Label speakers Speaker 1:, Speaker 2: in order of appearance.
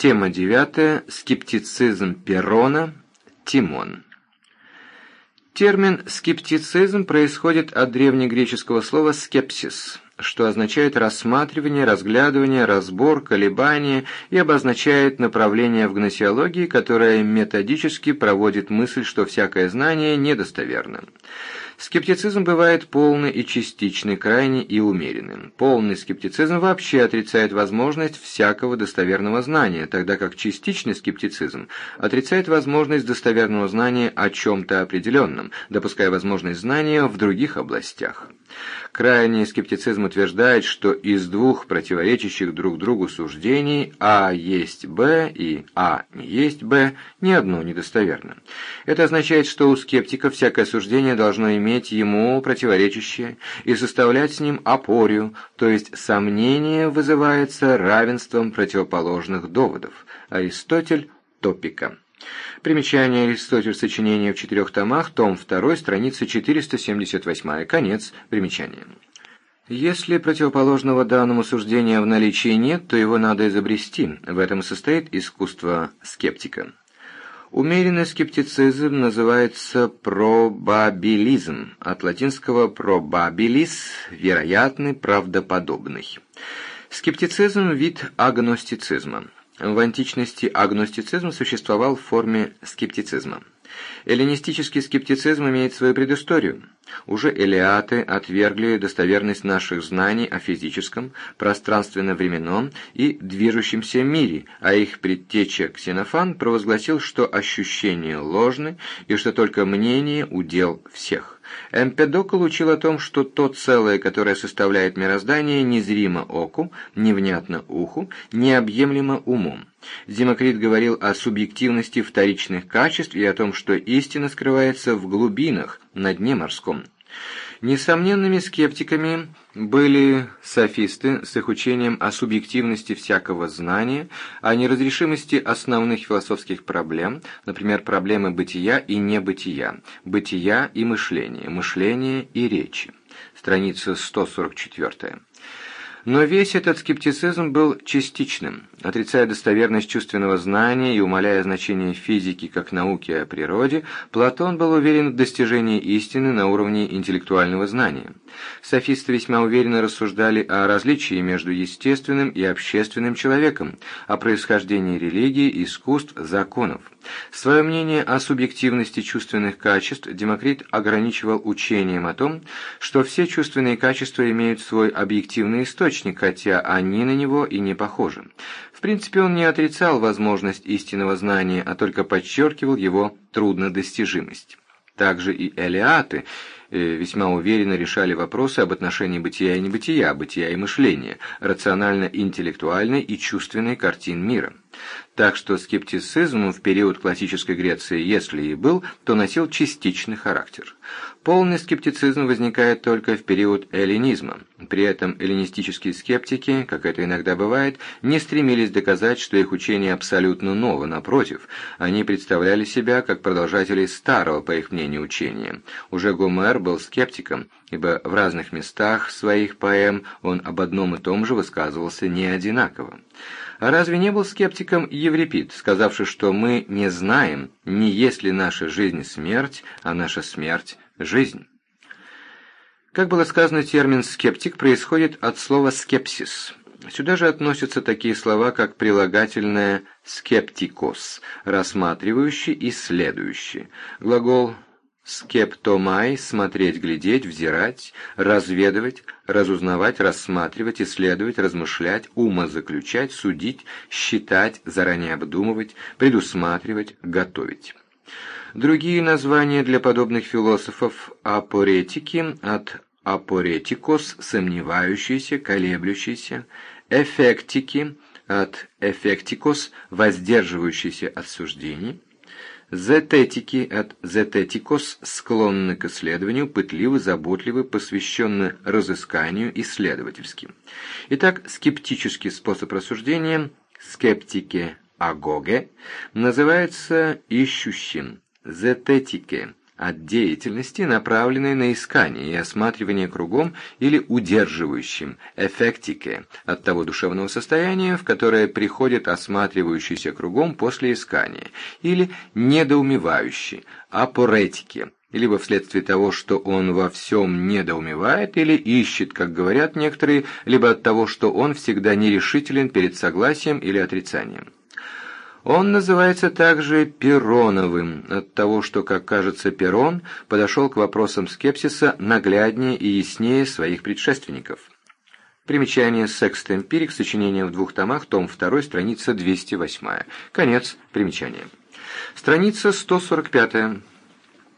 Speaker 1: Тема девятая. Скептицизм Перона. Тимон. Термин «скептицизм» происходит от древнегреческого слова «скепсис», что означает рассматривание, разглядывание, разбор, колебание и обозначает направление в гносеологии, которое методически проводит мысль, что всякое знание недостоверно. Скептицизм бывает полный и частичный, крайний и умеренным. Полный скептицизм вообще отрицает возможность всякого достоверного знания, тогда как частичный скептицизм отрицает возможность достоверного знания о чем-то определенном, допуская возможность знания в других областях. Крайний скептицизм утверждает, что из двух противоречащих друг другу суждений А есть Б и А не есть Б, ни одно недостоверно. Это означает, что у скептика всякое суждение должно иметь ему противоречащее и составлять с ним опорию, то есть сомнение вызывается равенством противоположных доводов. Аристотель – топика. Примечание Аристотель. Сочинение в четырех томах. Том 2. Страница 478. Конец примечания. Если противоположного данному суждения в наличии нет, то его надо изобрести. В этом состоит искусство скептика. Умеренный скептицизм называется пробабилизм, от латинского probabilis – вероятный, правдоподобный. Скептицизм – вид агностицизма. В античности агностицизм существовал в форме скептицизма. Эллинистический скептицизм имеет свою предысторию. Уже элеаты отвергли достоверность наших знаний о физическом, пространственно-временном и движущемся мире, а их предтеча Ксенофан провозгласил, что ощущения ложны и что только мнение – удел всех. Эмпедокл учил о том, что то целое, которое составляет мироздание, незримо оку, невнятно уху, необъемлемо умом. Демокрит говорил о субъективности вторичных качеств и о том, что истина скрывается в глубинах, на дне морском. Несомненными скептиками были софисты с их учением о субъективности всякого знания, о неразрешимости основных философских проблем, например, проблемы бытия и небытия, бытия и мышления, мышления и речи. Страница 144. Но весь этот скептицизм был частичным, отрицая достоверность чувственного знания и умаляя значение физики как науки о природе, Платон был уверен в достижении истины на уровне интеллектуального знания. Софисты весьма уверенно рассуждали о различии между естественным и общественным человеком, о происхождении религии, искусств, законов. Свое мнение о субъективности чувственных качеств Демокрит ограничивал учением о том, что все чувственные качества имеют свой объективный источник, хотя они на него и не похожи. В принципе, он не отрицал возможность истинного знания, а только подчеркивал его труднодостижимость. Также и элеаты э, весьма уверенно решали вопросы об отношении бытия и небытия, бытия и мышления, рационально-интеллектуальной и чувственной картин мира. Так что скептицизм в период классической Греции, если и был, то носил частичный характер. Полный скептицизм возникает только в период эллинизма. При этом эллинистические скептики, как это иногда бывает, не стремились доказать, что их учение абсолютно ново, напротив, они представляли себя как продолжатели старого, по их мнению, учения. Уже Гомер был скептиком, ибо в разных местах своих поэм он об одном и том же высказывался не одинаково. А разве не был скептиком Еврипид, сказавший, что мы не знаем, не есть ли наша жизнь смерть, а наша смерть – жизнь? Как было сказано, термин «скептик» происходит от слова «скепсис». Сюда же относятся такие слова, как прилагательное «скептикос», рассматривающий и следующий. Глагол Скептомай – смотреть, глядеть, взирать, разведывать, разузнавать, рассматривать, исследовать, размышлять, умозаключать, судить, считать, заранее обдумывать, предусматривать, готовить. Другие названия для подобных философов – апоретики от апоретикос – сомневающийся, колеблющийся, эффектики от эффектикос – воздерживающийся от суждений – Зететики от зететикос склонны к исследованию, пытливы, заботливы, посвящены разысканию, исследовательским. Итак, скептический способ рассуждения, скептики агоге, называется ищущим, зететике от деятельности, направленной на искание и осматривание кругом или удерживающим, эффектике, от того душевного состояния, в которое приходит осматривающийся кругом после искания, или недоумевающий, апоретике, либо вследствие того, что он во всем недоумевает или ищет, как говорят некоторые, либо от того, что он всегда нерешителен перед согласием или отрицанием. Он называется также Пероновым, от того, что, как кажется, Перон подошел к вопросам скепсиса нагляднее и яснее своих предшественников. Примечание «Секст Эмпирик», сочинение в двух томах, том 2, страница 208. Конец примечания. Страница 145.